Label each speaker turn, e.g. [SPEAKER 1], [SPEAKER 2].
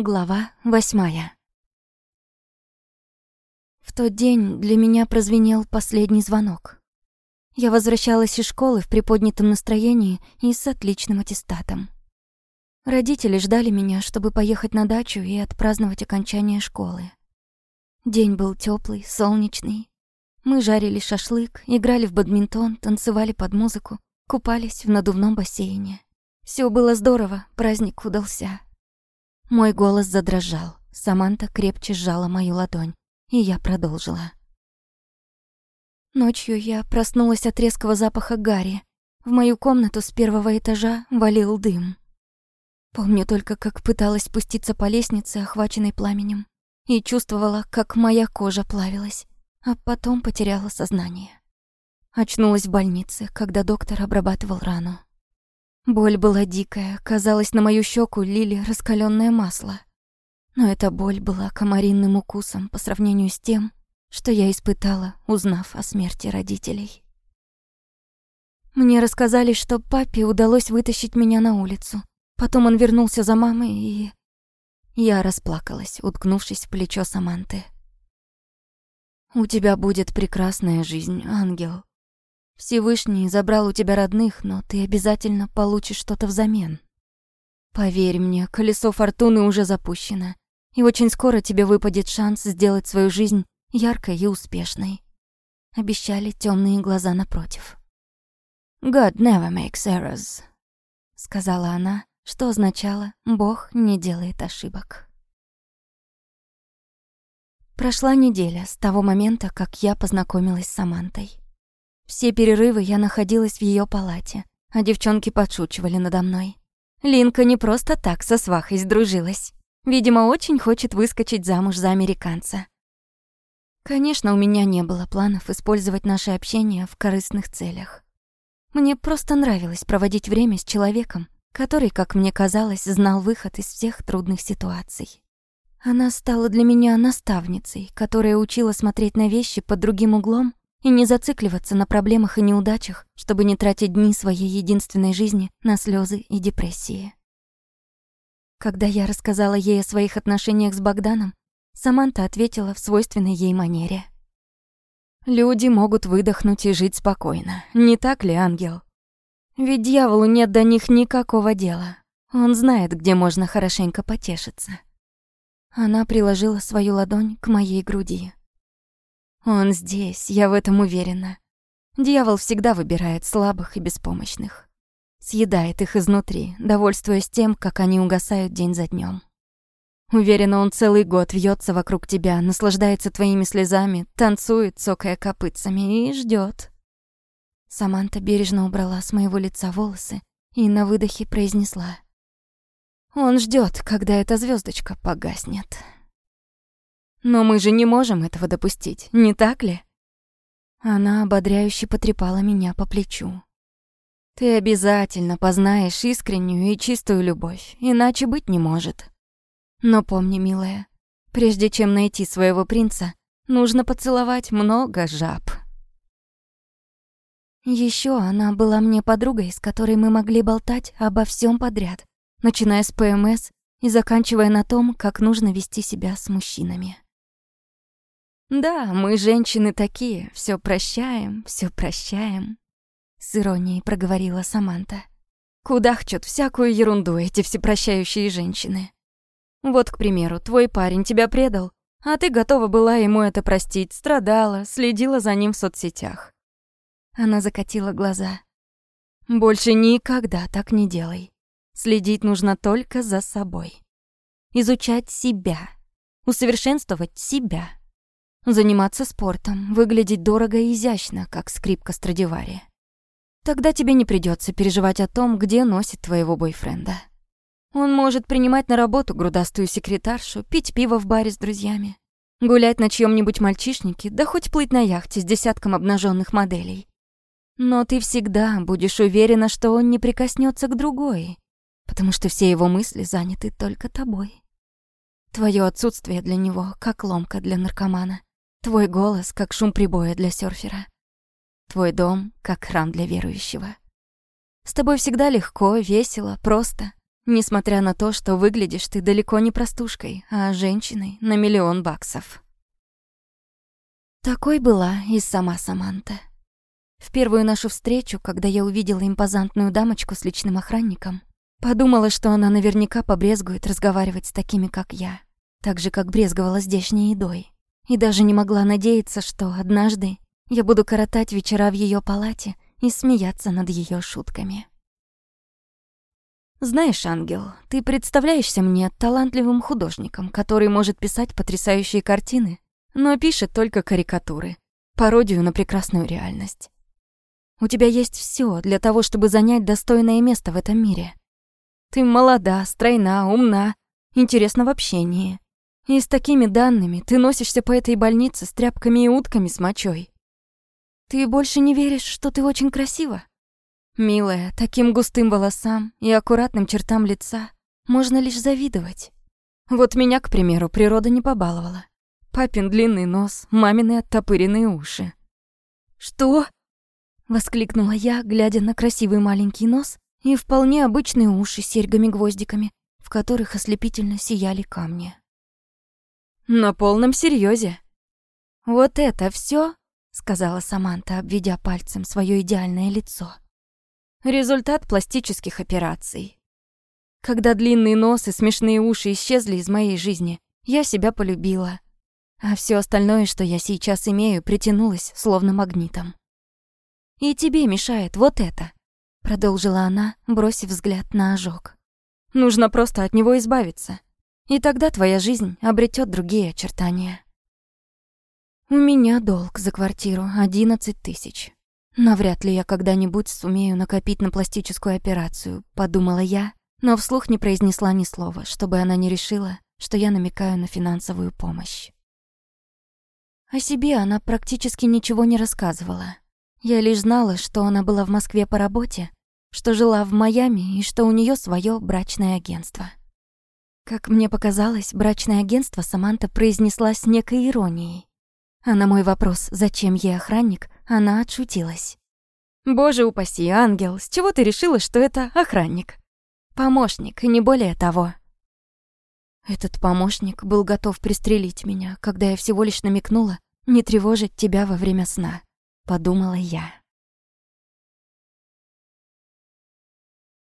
[SPEAKER 1] Глава восьмая. В тот день для меня прозвенел последний звонок. Я возвращалась из школы в приподнятом настроении и с отличным аттестатом. Родители ждали меня, чтобы поехать на дачу и отпраздновать окончание школы. День был теплый, солнечный. Мы жарили шашлык, играли в бадминтон, танцевали под музыку, купались в надувном бассейне. Все было здорово, праздник удался. Мой голос задрожал. Саманта крепче сжала мою ладонь, и я продолжила. Ночью я проснулась от резкого запаха гари. В мою комнату с первого этажа валил дым. Помню только, как пыталась спуститься по лестнице, охваченной пламенем, и чувствовала, как моя кожа плавилась, а потом потеряла сознание. Очнулась в больнице, когда доктор обрабатывал рану. Боль была дикая, казалось, на мою щеку лили раскаленное масло. Но эта боль была комаринным укусом по сравнению с тем, что я испытала, узнав о смерти родителей. Мне рассказали, что папе удалось вытащить меня на улицу. Потом он вернулся за мамой, и... Я расплакалась, уткнувшись в плечо Саманты. «У тебя будет прекрасная жизнь, ангел», Всевышний забрал у тебя родных, но ты обязательно получишь что-то взамен. Поверь мне, колесо фортуны уже запущено, и очень скоро тебе выпадет шанс сделать свою жизнь яркой и успешной. Обещали темные глаза напротив. God never makes errors, сказала она, что означало «Бог не делает ошибок». Прошла неделя с того момента, как я познакомилась с Самантой. Все перерывы я находилась в ее палате, а девчонки подшучивали надо мной. Линка не просто так со свахой сдружилась. Видимо, очень хочет выскочить замуж за американца. Конечно, у меня не было планов использовать наше общение в корыстных целях. Мне просто нравилось проводить время с человеком, который, как мне казалось, знал выход из всех трудных ситуаций. Она стала для меня наставницей, которая учила смотреть на вещи под другим углом и не зацикливаться на проблемах и неудачах, чтобы не тратить дни своей единственной жизни на слезы и депрессии. Когда я рассказала ей о своих отношениях с Богданом, Саманта ответила в свойственной ей манере. «Люди могут выдохнуть и жить спокойно, не так ли, ангел? Ведь дьяволу нет до них никакого дела. Он знает, где можно хорошенько потешиться». Она приложила свою ладонь к моей груди. Он здесь, я в этом уверена. Дьявол всегда выбирает слабых и беспомощных. Съедает их изнутри, довольствуясь тем, как они угасают день за днем. Уверена, он целый год вьется вокруг тебя, наслаждается твоими слезами, танцует, цокая копытцами, и ждет. Саманта бережно убрала с моего лица волосы и на выдохе произнесла. Он ждет, когда эта звездочка погаснет. Но мы же не можем этого допустить, не так ли? Она ободряюще потрепала меня по плечу. Ты обязательно познаешь искреннюю и чистую любовь, иначе быть не может. Но помни, милая, прежде чем найти своего принца, нужно поцеловать много жаб. Еще она была мне подругой, с которой мы могли болтать обо всем подряд, начиная с ПМС и заканчивая на том, как нужно вести себя с мужчинами. Да, мы женщины такие, все прощаем, все прощаем. С иронией проговорила Саманта. Кудахчут всякую ерунду эти всепрощающие женщины. Вот, к примеру, твой парень тебя предал, а ты готова была ему это простить, страдала, следила за ним в соцсетях. Она закатила глаза. Больше никогда так не делай. Следить нужно только за собой. Изучать себя. Усовершенствовать себя. Заниматься спортом, выглядеть дорого и изящно, как скрипка Страдивари. Тогда тебе не придется переживать о том, где носит твоего бойфренда. Он может принимать на работу грудастую секретаршу, пить пиво в баре с друзьями, гулять на чьем-нибудь мальчишнике, да хоть плыть на яхте с десятком обнаженных моделей. Но ты всегда будешь уверена, что он не прикоснется к другой, потому что все его мысли заняты только тобой. Твое отсутствие для него как ломка для наркомана. Твой голос, как шум прибоя для серфера. Твой дом, как храм для верующего. С тобой всегда легко, весело, просто. Несмотря на то, что выглядишь ты далеко не простушкой, а женщиной на миллион баксов. Такой была и сама Саманта. В первую нашу встречу, когда я увидела импозантную дамочку с личным охранником, подумала, что она наверняка побрезгует разговаривать с такими, как я, так же, как брезговала здешней едой. И даже не могла надеяться, что однажды я буду коротать вечера в ее палате и смеяться над ее шутками. Знаешь, ангел, ты представляешься мне талантливым художником, который может писать потрясающие картины, но пишет только карикатуры, пародию на прекрасную реальность. У тебя есть все для того, чтобы занять достойное место в этом мире. Ты молода, стройна, умна, интересна в общении. И с такими данными ты носишься по этой больнице с тряпками и утками с мочой. Ты больше не веришь, что ты очень красива? Милая, таким густым волосам и аккуратным чертам лица можно лишь завидовать. Вот меня, к примеру, природа не побаловала. Папин длинный нос, мамины оттопыренные уши. «Что?» Воскликнула я, глядя на красивый маленький нос и вполне обычные уши с серьгами-гвоздиками, в которых ослепительно сияли камни. «На полном серьезе. «Вот это все, сказала Саманта, обведя пальцем свое идеальное лицо. «Результат пластических операций. Когда длинный нос и смешные уши исчезли из моей жизни, я себя полюбила. А все остальное, что я сейчас имею, притянулось словно магнитом. И тебе мешает вот это», — продолжила она, бросив взгляд на ожог. «Нужно просто от него избавиться, и тогда твоя жизнь обретет другие очертания». «У меня долг за квартиру одиннадцать тысяч. Навряд ли я когда-нибудь сумею накопить на пластическую операцию», — подумала я, но вслух не произнесла ни слова, чтобы она не решила, что я намекаю на финансовую помощь. О себе она практически ничего не рассказывала. Я лишь знала, что она была в Москве по работе, что жила в Майами и что у нее свое брачное агентство. Как мне показалось, брачное агентство Саманта произнесла с некой иронией. А на мой вопрос, зачем ей охранник, она отшутилась. «Боже упаси, ангел, с чего ты решила, что это охранник?» «Помощник, не более того». Этот помощник был готов пристрелить меня, когда я всего лишь намекнула не тревожить тебя во время сна подумала я.